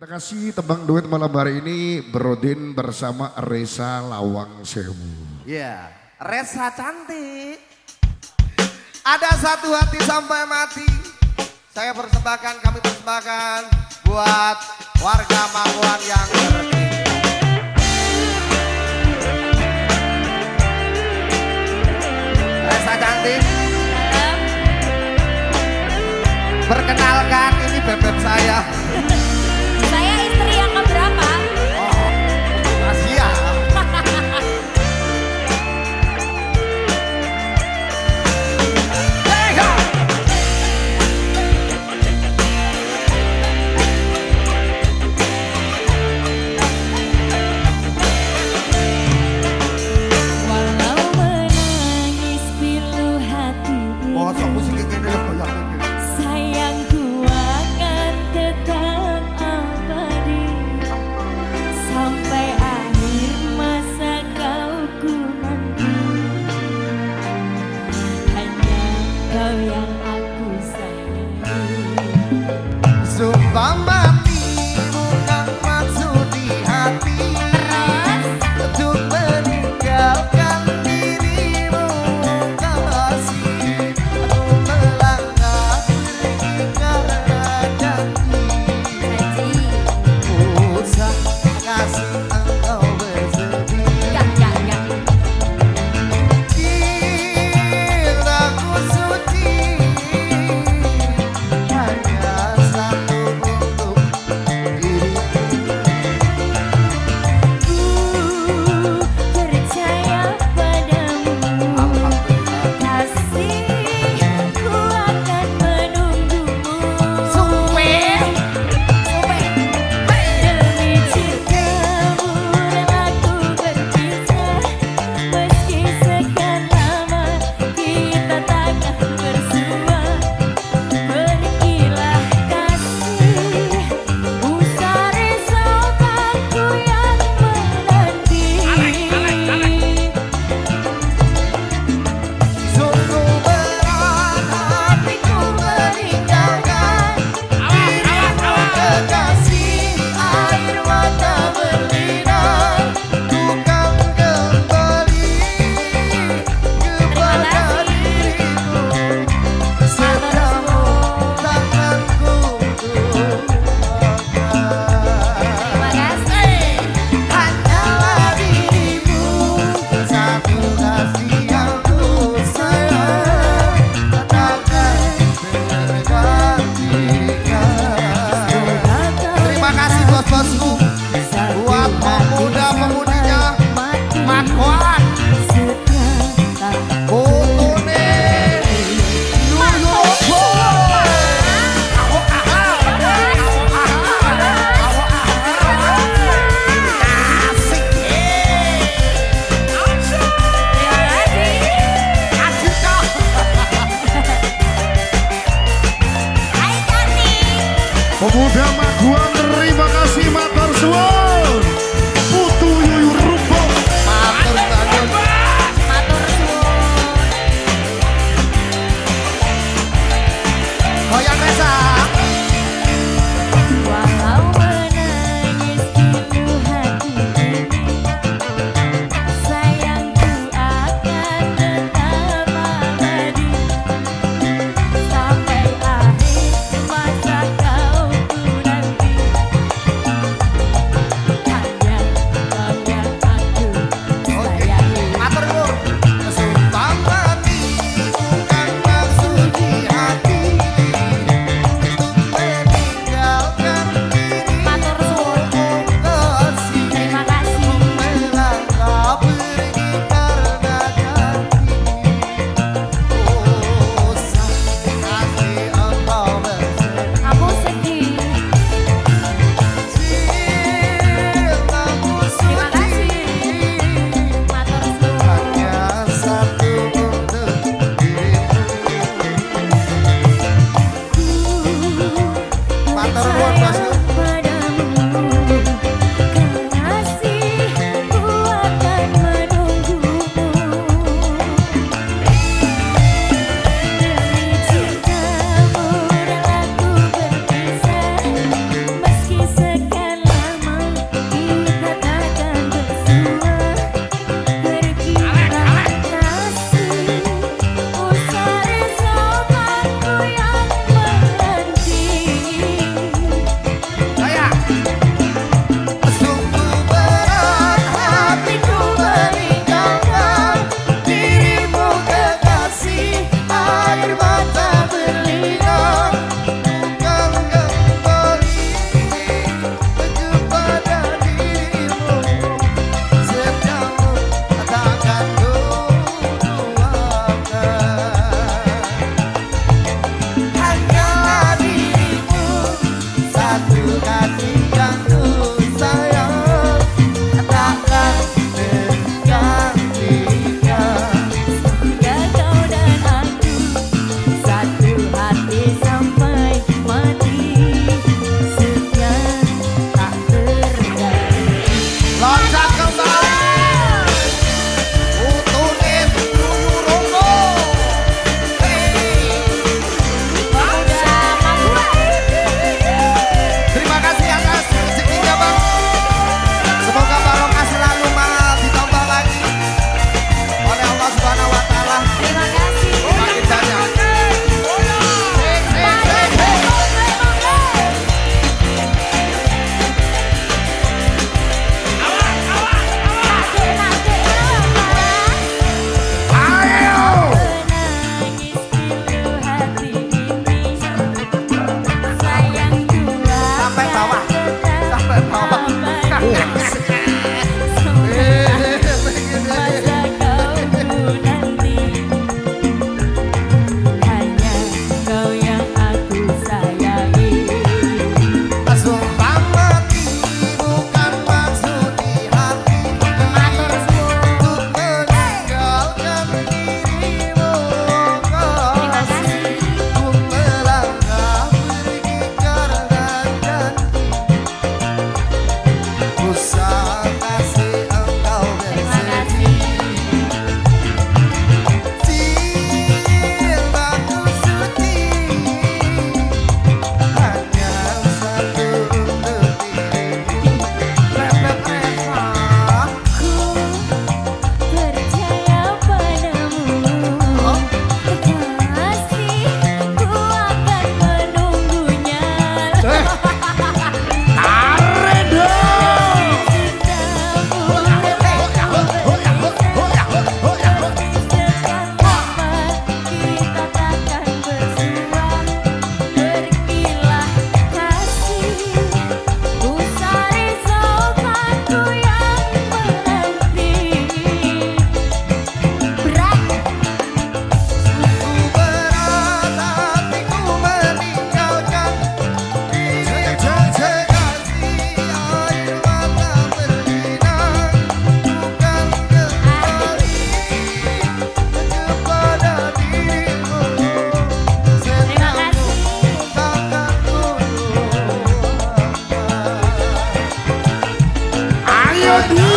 Kita kasih tembang duet malam hari ini Brodin bersama Reza Lawang Sewu. Ya, yeah. Reza cantik. Ada satu hati sampai mati. Saya persembahkan, kami persembahkan buat warga Mangkuan yang tercinta. Tara luar kelas no